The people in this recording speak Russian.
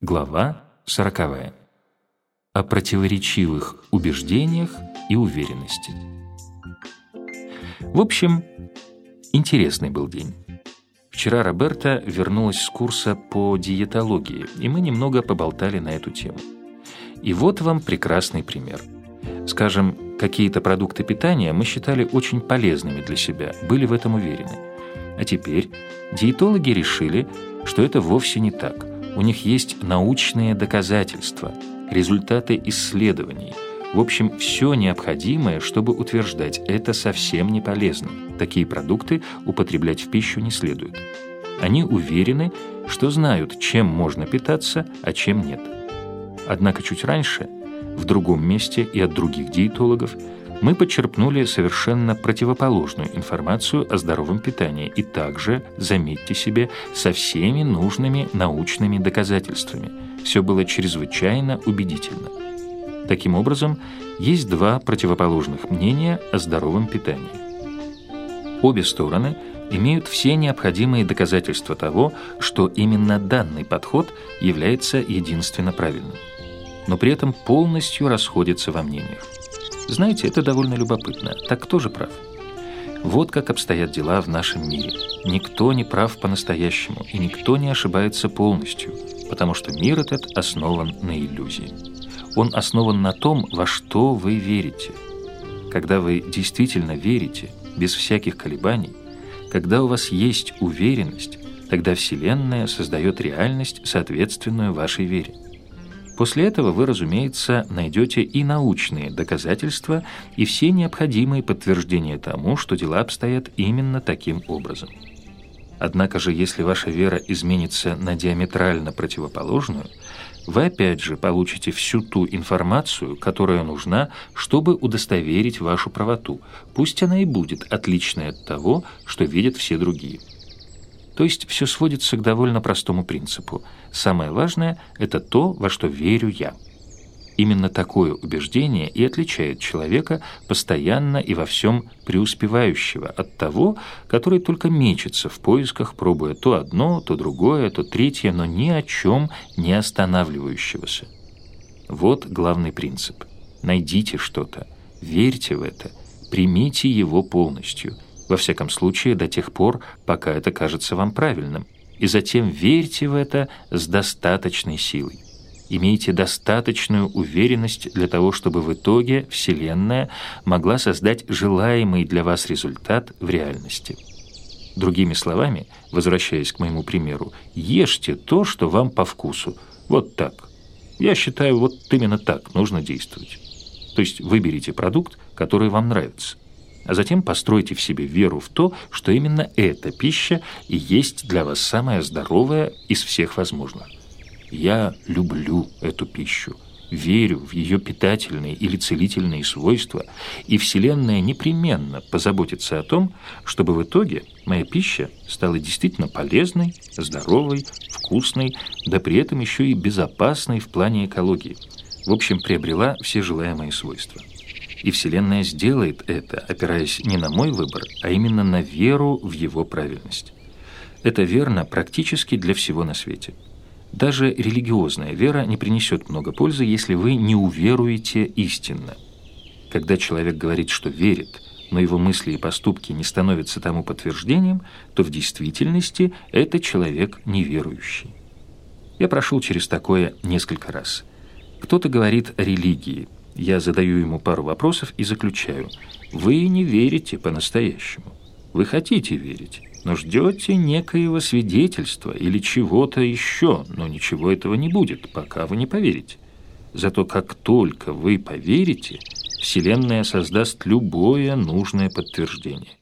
Глава сороковая. О противоречивых убеждениях и уверенности. В общем, интересный был день. Вчера Роберта вернулась с курса по диетологии, и мы немного поболтали на эту тему. И вот вам прекрасный пример. Скажем, какие-то продукты питания мы считали очень полезными для себя, были в этом уверены. А теперь диетологи решили, что это вовсе не так. У них есть научные доказательства, результаты исследований. В общем, все необходимое, чтобы утверждать, это совсем не полезно. Такие продукты употреблять в пищу не следует. Они уверены, что знают, чем можно питаться, а чем нет. Однако чуть раньше, в другом месте и от других диетологов, мы подчерпнули совершенно противоположную информацию о здоровом питании и также, заметьте себе, со всеми нужными научными доказательствами. Все было чрезвычайно убедительно. Таким образом, есть два противоположных мнения о здоровом питании. Обе стороны имеют все необходимые доказательства того, что именно данный подход является единственно правильным. Но при этом полностью расходятся во мнениях. Знаете, это довольно любопытно. Так кто же прав? Вот как обстоят дела в нашем мире. Никто не прав по-настоящему, и никто не ошибается полностью, потому что мир этот основан на иллюзии. Он основан на том, во что вы верите. Когда вы действительно верите, без всяких колебаний, когда у вас есть уверенность, тогда Вселенная создает реальность, соответственную вашей вере. После этого вы, разумеется, найдете и научные доказательства, и все необходимые подтверждения тому, что дела обстоят именно таким образом. Однако же, если ваша вера изменится на диаметрально противоположную, вы опять же получите всю ту информацию, которая нужна, чтобы удостоверить вашу правоту, пусть она и будет отличной от того, что видят все другие. То есть все сводится к довольно простому принципу. Самое важное – это то, во что верю я. Именно такое убеждение и отличает человека постоянно и во всем преуспевающего от того, который только мечется в поисках, пробуя то одно, то другое, то третье, но ни о чем не останавливающегося. Вот главный принцип. Найдите что-то, верьте в это, примите его полностью – во всяком случае до тех пор, пока это кажется вам правильным, и затем верьте в это с достаточной силой. Имейте достаточную уверенность для того, чтобы в итоге Вселенная могла создать желаемый для вас результат в реальности. Другими словами, возвращаясь к моему примеру, ешьте то, что вам по вкусу. Вот так. Я считаю, вот именно так нужно действовать. То есть выберите продукт, который вам нравится а затем постройте в себе веру в то, что именно эта пища и есть для вас самая здоровая из всех возможных. Я люблю эту пищу, верю в ее питательные или целительные свойства, и Вселенная непременно позаботится о том, чтобы в итоге моя пища стала действительно полезной, здоровой, вкусной, да при этом еще и безопасной в плане экологии. В общем, приобрела все желаемые свойства. И Вселенная сделает это, опираясь не на мой выбор, а именно на веру в его правильность. Это верно практически для всего на свете. Даже религиозная вера не принесет много пользы, если вы не уверуете истинно. Когда человек говорит, что верит, но его мысли и поступки не становятся тому подтверждением, то в действительности это человек неверующий. Я прошел через такое несколько раз. Кто-то говорит о религии – я задаю ему пару вопросов и заключаю. Вы не верите по-настоящему. Вы хотите верить, но ждете некоего свидетельства или чего-то еще, но ничего этого не будет, пока вы не поверите. Зато как только вы поверите, Вселенная создаст любое нужное подтверждение.